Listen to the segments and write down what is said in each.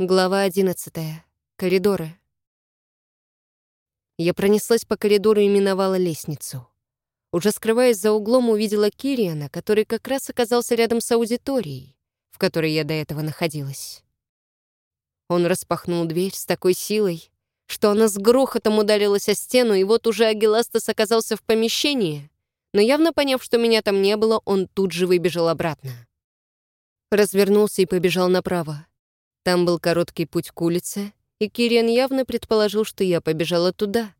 Глава 11. Коридоры. Я пронеслась по коридору и миновала лестницу. Уже скрываясь за углом, увидела Кириана, который как раз оказался рядом с аудиторией, в которой я до этого находилась. Он распахнул дверь с такой силой, что она с грохотом ударилась о стену, и вот уже Агиластас оказался в помещении, но явно поняв, что меня там не было, он тут же выбежал обратно. Развернулся и побежал направо. Там был короткий путь к улице, и Кириан явно предположил, что я побежала туда.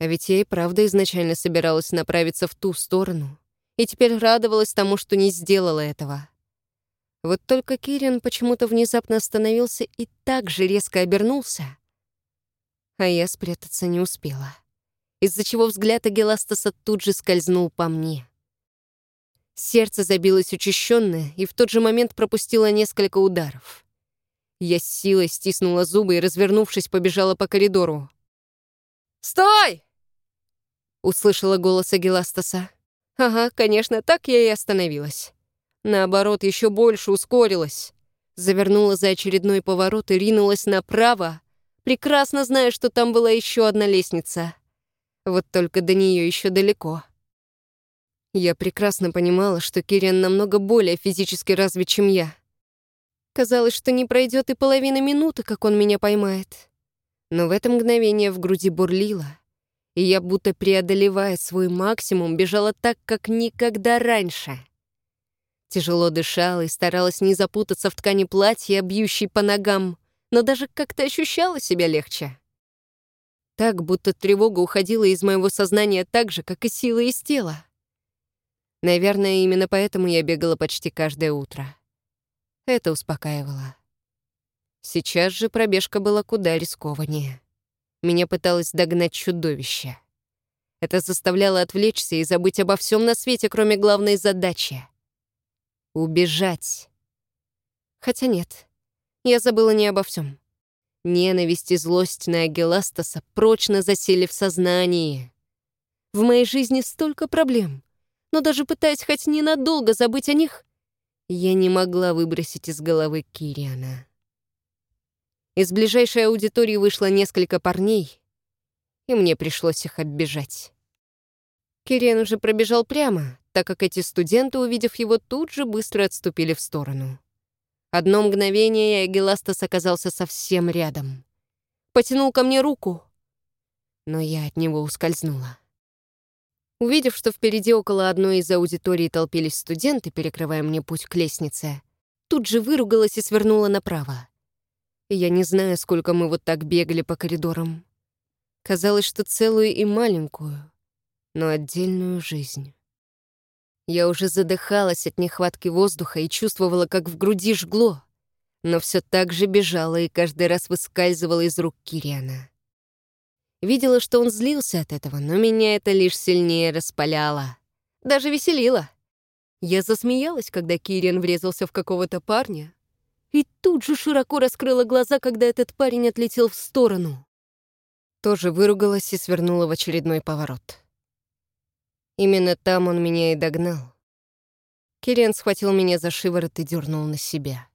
А ведь я и правда изначально собиралась направиться в ту сторону, и теперь радовалась тому, что не сделала этого. Вот только Кириан почему-то внезапно остановился и так же резко обернулся, а я спрятаться не успела, из-за чего взгляд Агеластаса тут же скользнул по мне. Сердце забилось учащенно и в тот же момент пропустило несколько ударов. Я с силой стиснула зубы и, развернувшись, побежала по коридору. «Стой!» — услышала голос Агиластаса. Ага, конечно, так я и остановилась. Наоборот, еще больше ускорилась. Завернула за очередной поворот и ринулась направо, прекрасно зная, что там была еще одна лестница. Вот только до нее еще далеко. Я прекрасно понимала, что Кириан намного более физически развит, чем я. Казалось, что не пройдет и половины минуты, как он меня поймает. Но в это мгновение в груди бурлило, и я, будто преодолевая свой максимум, бежала так, как никогда раньше. Тяжело дышала и старалась не запутаться в ткани платья, бьющей по ногам, но даже как-то ощущала себя легче. Так, будто тревога уходила из моего сознания так же, как и сила из тела. Наверное, именно поэтому я бегала почти каждое утро. Это успокаивало. Сейчас же пробежка была куда рискованнее. Меня пыталось догнать чудовище. Это заставляло отвлечься и забыть обо всем на свете, кроме главной задачи — убежать. Хотя нет, я забыла не обо всем. Ненависть и злость на Агеластаса прочно засели в сознании. В моей жизни столько проблем, но даже пытаясь хоть ненадолго забыть о них, я не могла выбросить из головы Кириана. Из ближайшей аудитории вышло несколько парней, и мне пришлось их оббежать. Кириан уже пробежал прямо, так как эти студенты, увидев его, тут же быстро отступили в сторону. Одно мгновение, и Агиластас оказался совсем рядом. Потянул ко мне руку, но я от него ускользнула. Увидев, что впереди около одной из аудиторий толпились студенты, перекрывая мне путь к лестнице, тут же выругалась и свернула направо. Я не знаю, сколько мы вот так бегали по коридорам. Казалось, что целую и маленькую, но отдельную жизнь. Я уже задыхалась от нехватки воздуха и чувствовала, как в груди жгло, но все так же бежала и каждый раз выскальзывала из рук Кириана. Видела, что он злился от этого, но меня это лишь сильнее распаляло. Даже веселило. Я засмеялась, когда Кириан врезался в какого-то парня, и тут же широко раскрыла глаза, когда этот парень отлетел в сторону. Тоже выругалась и свернула в очередной поворот. Именно там он меня и догнал. Кириан схватил меня за шиворот и дернул на себя.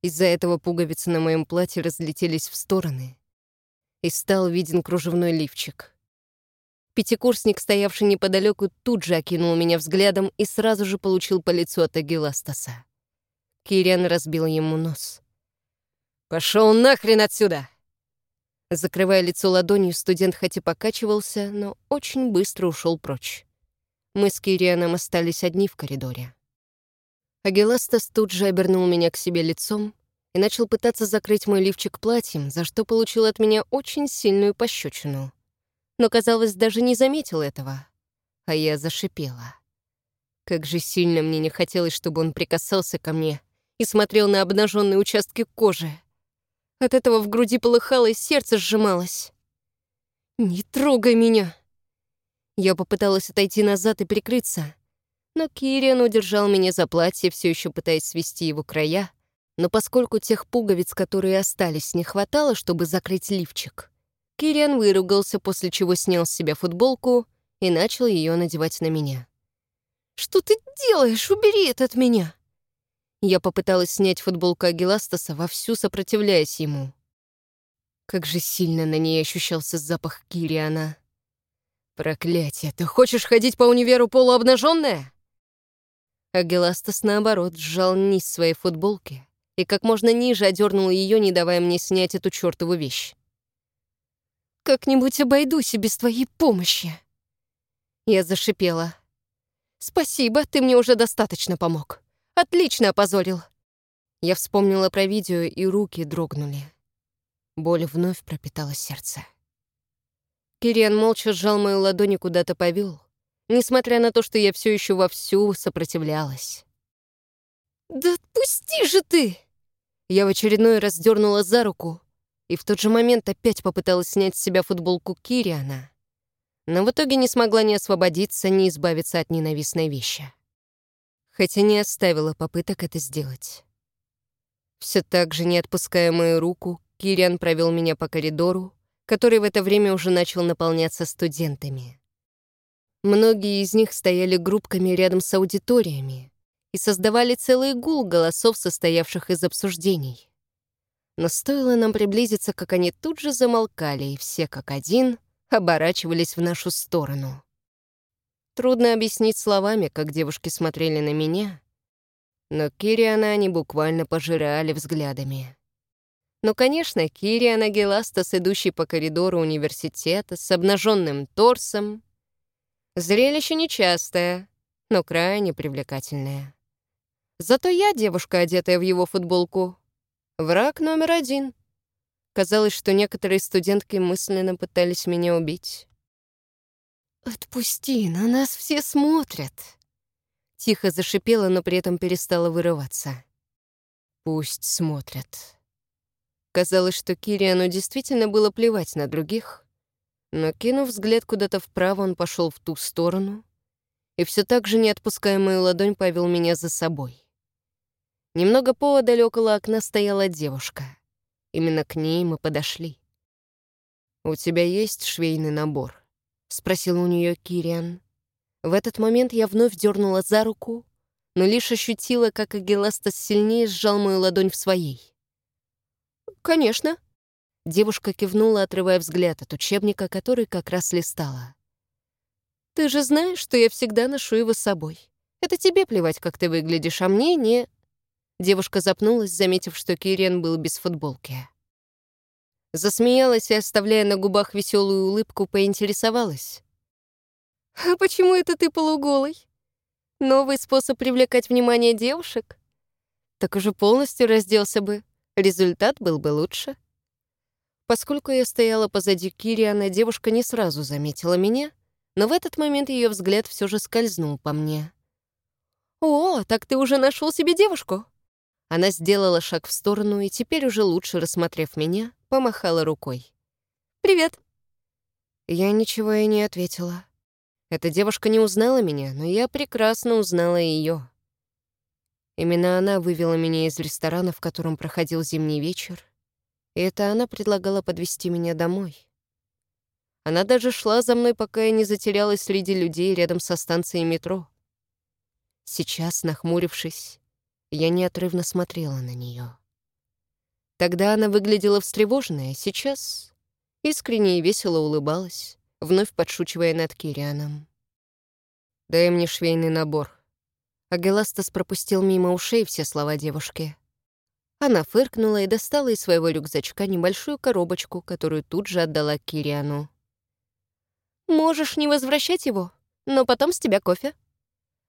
Из-за этого пуговицы на моем платье разлетелись в стороны — и стал виден кружевной лифчик. Пятикурсник, стоявший неподалеку, тут же окинул меня взглядом и сразу же получил по лицу от Агиластаса. Кириан разбил ему нос. «Пошел нахрен отсюда!» Закрывая лицо ладонью, студент хоть и покачивался, но очень быстро ушел прочь. Мы с Кирианом остались одни в коридоре. Агиластас тут же обернул меня к себе лицом и начал пытаться закрыть мой лифчик платьем, за что получил от меня очень сильную пощечину. Но, казалось, даже не заметил этого. А я зашипела. Как же сильно мне не хотелось, чтобы он прикасался ко мне и смотрел на обнаженные участки кожи. От этого в груди полыхало и сердце сжималось. «Не трогай меня!» Я попыталась отойти назад и прикрыться, но Кириан удержал меня за платье, все еще пытаясь свести его края, но поскольку тех пуговиц, которые остались, не хватало, чтобы закрыть лифчик, Кириан выругался, после чего снял с себя футболку и начал ее надевать на меня. «Что ты делаешь? Убери это от меня!» Я попыталась снять футболку Агиластаса, вовсю сопротивляясь ему. Как же сильно на ней ощущался запах Кириана. «Проклятие, ты хочешь ходить по универу полуобнаженная?» Агиластас, наоборот, сжал низ своей футболки и как можно ниже одернул ее, не давая мне снять эту чертову вещь. «Как-нибудь обойдусь и без твоей помощи!» Я зашипела. «Спасибо, ты мне уже достаточно помог. Отлично опозорил!» Я вспомнила про видео, и руки дрогнули. Боль вновь пропитала сердце. Кириан молча сжал мою ладонь и куда-то повел, несмотря на то, что я все еще вовсю сопротивлялась. «Да отпусти же ты!» Я в очередной раз дернула за руку и в тот же момент опять попыталась снять с себя футболку Кириана, но в итоге не смогла ни освободиться, ни избавиться от ненавистной вещи. Хотя не оставила попыток это сделать. Все так же, не отпуская мою руку, Кириан провел меня по коридору, который в это время уже начал наполняться студентами. Многие из них стояли группками рядом с аудиториями и создавали целый гул голосов, состоявших из обсуждений. Но стоило нам приблизиться, как они тут же замолкали, и все как один оборачивались в нашу сторону. Трудно объяснить словами, как девушки смотрели на меня, но Кириана они буквально пожирали взглядами. Ну, конечно, Кириана Геластас, идущий по коридору университета с обнаженным торсом, Зрелище нечастое, но крайне привлекательное. Зато я, девушка, одетая в его футболку, враг номер один. Казалось, что некоторые студентки мысленно пытались меня убить. «Отпусти, на нас все смотрят!» Тихо зашипела, но при этом перестала вырываться. «Пусть смотрят». Казалось, что Кириану действительно было плевать на других, но, кинув взгляд куда-то вправо, он пошел в ту сторону и все так же, не отпуская мою ладонь, повел меня за собой. Немного поодаль около окна стояла девушка. Именно к ней мы подошли. «У тебя есть швейный набор?» — спросил у нее Кириан. В этот момент я вновь дернула за руку, но лишь ощутила, как Агиластас сильнее сжал мою ладонь в своей. «Конечно», Девушка кивнула, отрывая взгляд от учебника, который как раз листала. «Ты же знаешь, что я всегда ношу его с собой. Это тебе плевать, как ты выглядишь, а мне не...» Девушка запнулась, заметив, что Кириан был без футболки. Засмеялась и, оставляя на губах веселую улыбку, поинтересовалась. «А почему это ты полуголый? Новый способ привлекать внимание девушек? Так уже полностью разделся бы. Результат был бы лучше». Поскольку я стояла позади Кириана, девушка не сразу заметила меня, но в этот момент ее взгляд все же скользнул по мне. «О, так ты уже нашел себе девушку?» Она сделала шаг в сторону и теперь, уже лучше рассмотрев меня, помахала рукой. «Привет!» Я ничего и не ответила. Эта девушка не узнала меня, но я прекрасно узнала ее. Именно она вывела меня из ресторана, в котором проходил зимний вечер, и это она предлагала подвести меня домой. Она даже шла за мной, пока я не затерялась среди людей рядом со станцией метро. Сейчас, нахмурившись, я неотрывно смотрела на нее. Тогда она выглядела встревоженной, а сейчас искренне и весело улыбалась, вновь подшучивая над Кирианом. «Дай мне швейный набор». Агеластас пропустил мимо ушей все слова девушки. Она фыркнула и достала из своего рюкзачка небольшую коробочку, которую тут же отдала Кириану. «Можешь не возвращать его, но потом с тебя кофе».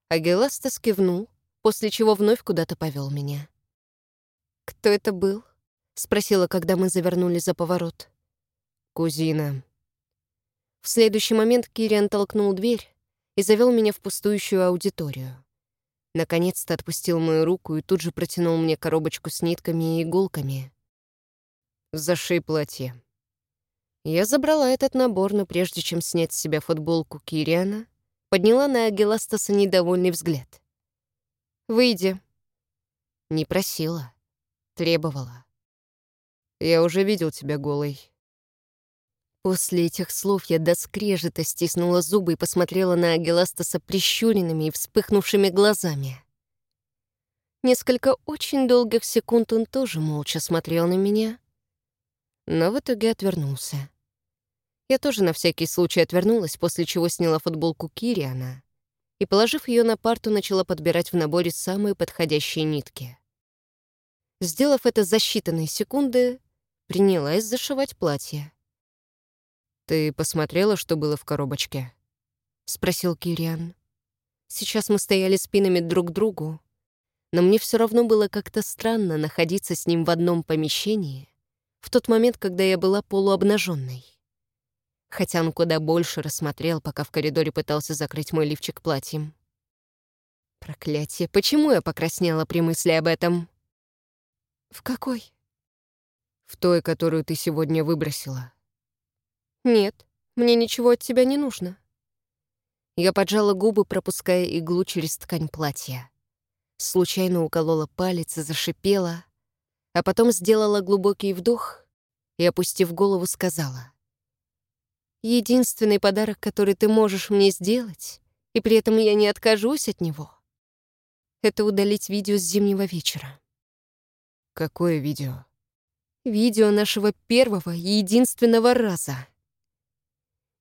Агеластас кивнул, после чего вновь куда-то повел меня. «Кто это был?» — спросила, когда мы завернули за поворот. «Кузина». В следующий момент Кириан толкнул дверь и завел меня в пустующую аудиторию. Наконец-то отпустил мою руку и тут же протянул мне коробочку с нитками и иголками. «Зашей платье». Я забрала этот набор, но прежде чем снять с себя футболку Кириана, подняла на Агеластаса недовольный взгляд. «Выйди». Не просила, требовала. «Я уже видел тебя голой», После этих слов я до скрежета стиснула зубы и посмотрела на Агеластаса прищуренными и вспыхнувшими глазами. Несколько очень долгих секунд он тоже молча смотрел на меня, но в итоге отвернулся. Я тоже на всякий случай отвернулась, после чего сняла футболку Кириана и, положив ее на парту, начала подбирать в наборе самые подходящие нитки. Сделав это за считанные секунды, принялась зашивать платье. «Ты посмотрела, что было в коробочке?» — спросил Кириан. Сейчас мы стояли спинами друг к другу, но мне все равно было как-то странно находиться с ним в одном помещении в тот момент, когда я была полуобнаженной. Хотя он куда больше рассмотрел, пока в коридоре пытался закрыть мой лифчик платьем. Проклятие, почему я покраснела при мысли об этом? В какой? В той, которую ты сегодня выбросила. Нет, мне ничего от тебя не нужно. Я поджала губы, пропуская иглу через ткань платья. Случайно уколола палец и зашипела, а потом сделала глубокий вдох и, опустив голову, сказала. «Единственный подарок, который ты можешь мне сделать, и при этом я не откажусь от него, это удалить видео с зимнего вечера». «Какое видео?» «Видео нашего первого и единственного раза».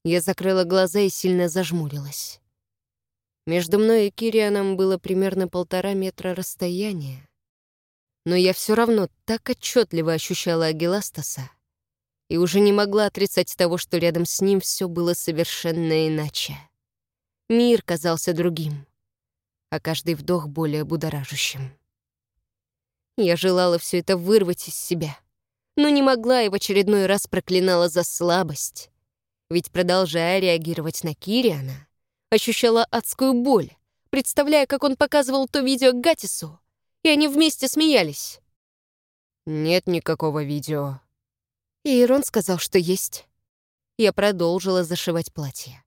Я закрыла глаза и сильно зажмурилась. Между мной и Кирианом было примерно полтора метра расстояния. Но я все равно так отчетливо ощущала Агиластаса и уже не могла отрицать того, что рядом с ним все было совершенно иначе. Мир казался другим, а каждый вдох более будоражащим. Я желала все это вырвать из себя, но не могла и в очередной раз проклинала за слабость. Ведь, продолжая реагировать на Кириана, ощущала адскую боль, представляя, как он показывал то видео Гатису, и они вместе смеялись. «Нет никакого видео». Ирон сказал, что есть. Я продолжила зашивать платье.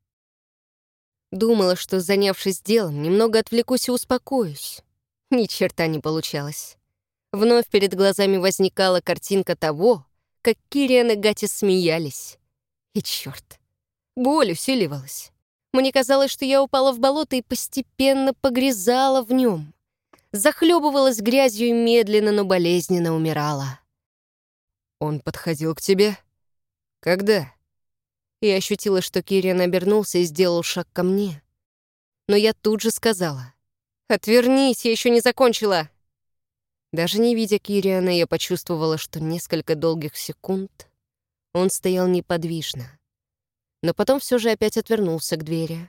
Думала, что, занявшись делом, немного отвлекусь и успокоюсь. Ни черта не получалось. Вновь перед глазами возникала картинка того, как Кириан и Гатис смеялись. И черт, боль усиливалась. Мне казалось, что я упала в болото и постепенно погрязала в нем. Захлебывалась грязью и медленно, но болезненно умирала. «Он подходил к тебе? Когда?» Я ощутила, что Кириан обернулся и сделал шаг ко мне. Но я тут же сказала. «Отвернись, я еще не закончила!» Даже не видя Кириана, я почувствовала, что несколько долгих секунд он стоял неподвижно. Но потом все же опять отвернулся к двери.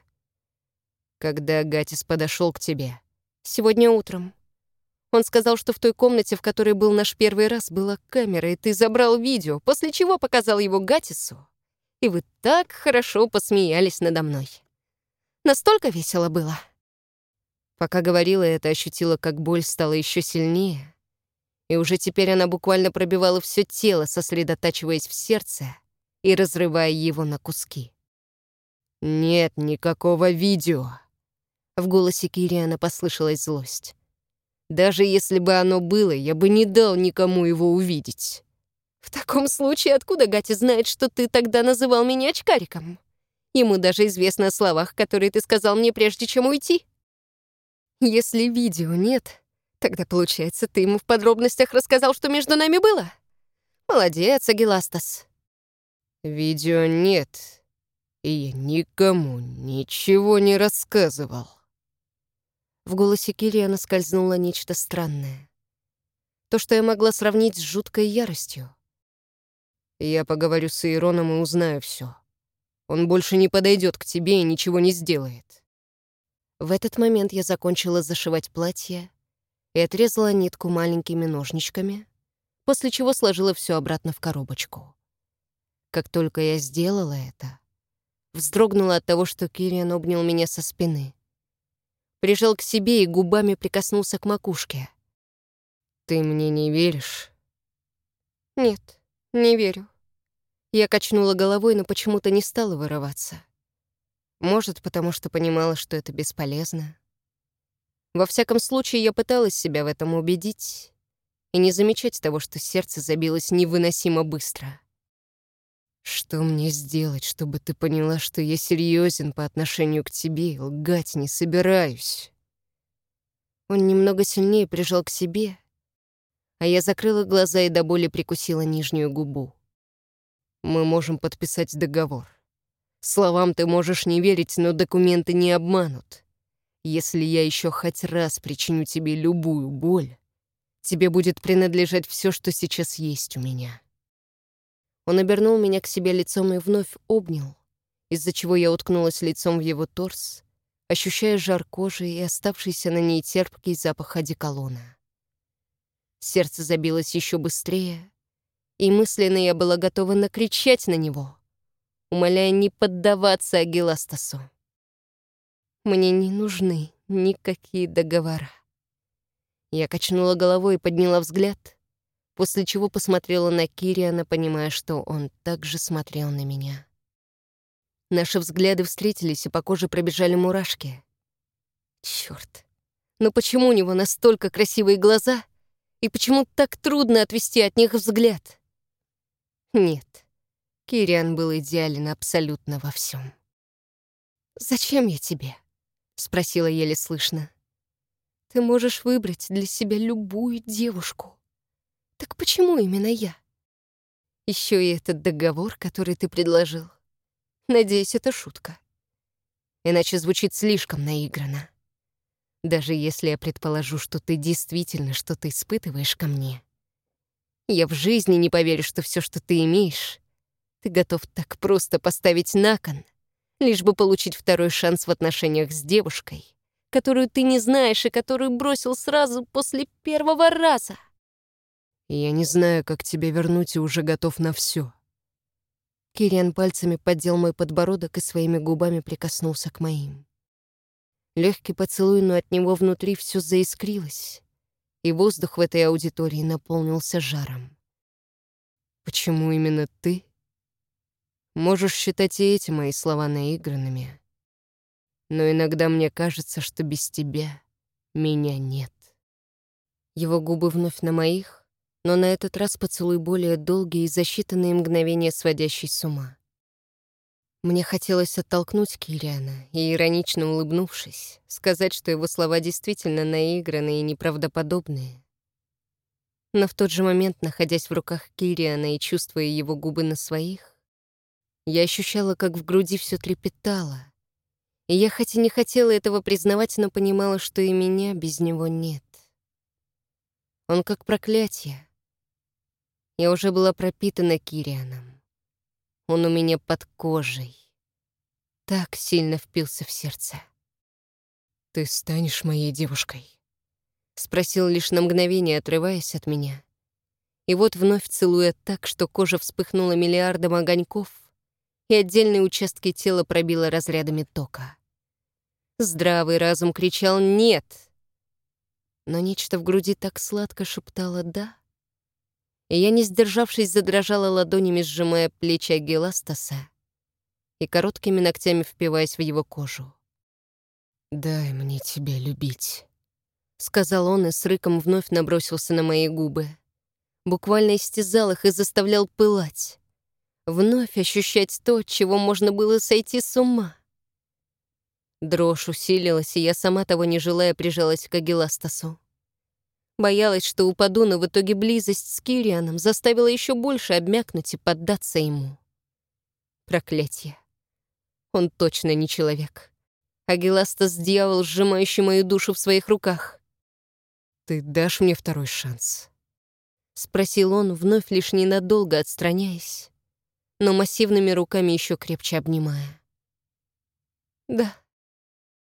«Когда Гатис подошел к тебе?» «Сегодня утром. Он сказал, что в той комнате, в которой был наш первый раз, была камера, и ты забрал видео, после чего показал его Гатису. И вы так хорошо посмеялись надо мной. Настолько весело было». Пока говорила это, ощутила, как боль стала еще сильнее, и уже теперь она буквально пробивала все тело, сосредотачиваясь в сердце и разрывая его на куски. «Нет никакого видео!» В голосе Кириана послышалась злость. «Даже если бы оно было, я бы не дал никому его увидеть». «В таком случае откуда Гати знает, что ты тогда называл меня очкариком? Ему даже известно о словах, которые ты сказал мне, прежде чем уйти». «Если видео нет, Тогда, получается, ты ему в подробностях рассказал, что между нами было? Молодец, Агиластас. Видео нет, и я никому ничего не рассказывал. В голосе Кириана скользнуло нечто странное. То, что я могла сравнить с жуткой яростью. Я поговорю с Ироном и узнаю все. Он больше не подойдет к тебе и ничего не сделает. В этот момент я закончила зашивать платье и отрезала нитку маленькими ножничками, после чего сложила все обратно в коробочку. Как только я сделала это, вздрогнула от того, что Кириан обнял меня со спины. Прижал к себе и губами прикоснулся к макушке. «Ты мне не веришь?» «Нет, не верю». Я качнула головой, но почему-то не стала вырываться. Может, потому что понимала, что это бесполезно. Во всяком случае, я пыталась себя в этом убедить и не замечать того, что сердце забилось невыносимо быстро. Что мне сделать, чтобы ты поняла, что я серьезен по отношению к тебе и лгать не собираюсь? Он немного сильнее прижал к себе, а я закрыла глаза и до боли прикусила нижнюю губу. Мы можем подписать договор. Словам ты можешь не верить, но документы не обманут. Если я еще хоть раз причиню тебе любую боль, тебе будет принадлежать все, что сейчас есть у меня. Он обернул меня к себе лицом и вновь обнял, из-за чего я уткнулась лицом в его торс, ощущая жар кожи и оставшийся на ней терпкий запах одеколона. Сердце забилось еще быстрее, и мысленно я была готова накричать на него, умоляя не поддаваться Агиластасу. Мне не нужны никакие договора. Я качнула головой и подняла взгляд, после чего посмотрела на Кириана, понимая, что он также смотрел на меня. Наши взгляды встретились, и по коже пробежали мурашки. Чёрт, но почему у него настолько красивые глаза, и почему так трудно отвести от них взгляд? Нет, Кириан был идеален абсолютно во всем. «Зачем я тебе?» — спросила еле слышно. «Ты можешь выбрать для себя любую девушку. Так почему именно я? Еще и этот договор, который ты предложил. Надеюсь, это шутка. Иначе звучит слишком наигранно. Даже если я предположу, что ты действительно что-то испытываешь ко мне, я в жизни не поверю, что все, что ты имеешь, ты готов так просто поставить на кон, лишь бы получить второй шанс в отношениях с девушкой, которую ты не знаешь и которую бросил сразу после первого раза. Я не знаю, как тебя вернуть, и уже готов на все. Кириан пальцами поддел мой подбородок и своими губами прикоснулся к моим. Легкий поцелуй, но от него внутри все заискрилось, и воздух в этой аудитории наполнился жаром. «Почему именно ты?» Можешь считать и эти мои слова наигранными, но иногда мне кажется, что без тебя меня нет. Его губы вновь на моих, но на этот раз поцелуй более долгий и за считанные мгновения сводящий с ума. Мне хотелось оттолкнуть Кириана и, иронично улыбнувшись, сказать, что его слова действительно наигранные и неправдоподобные. Но в тот же момент, находясь в руках Кириана и чувствуя его губы на своих, я ощущала, как в груди все трепетало. И я хоть и не хотела этого признавать, но понимала, что и меня без него нет. Он как проклятие, я уже была пропитана Кирианом. Он у меня под кожей. Так сильно впился в сердце. «Ты станешь моей девушкой?» Спросил лишь на мгновение, отрываясь от меня. И вот вновь целуя так, что кожа вспыхнула миллиардом огоньков, и отдельные участки тела пробило разрядами тока. Здравый разум кричал «нет», но нечто в груди так сладко шептало «да» и я, не сдержавшись, задрожала ладонями, сжимая плечи Агиластаса и короткими ногтями впиваясь в его кожу. «Дай мне тебя любить», — сказал он и с рыком вновь набросился на мои губы. Буквально истязал их и заставлял пылать. Вновь ощущать то, чего можно было сойти с ума. Дрожь усилилась, и я, сама того не желая, прижалась к Агиластасу. Боялась, что упаду, но в итоге близость с Кирианом заставила еще больше обмякнуть и поддаться ему. Проклятие. Он точно не человек. Агиластас — дьявол, сжимающий мою душу в своих руках. «Ты дашь мне второй шанс?» — спросил он, вновь лишь ненадолго отстраняясь, но массивными руками еще крепче обнимая. «Да»,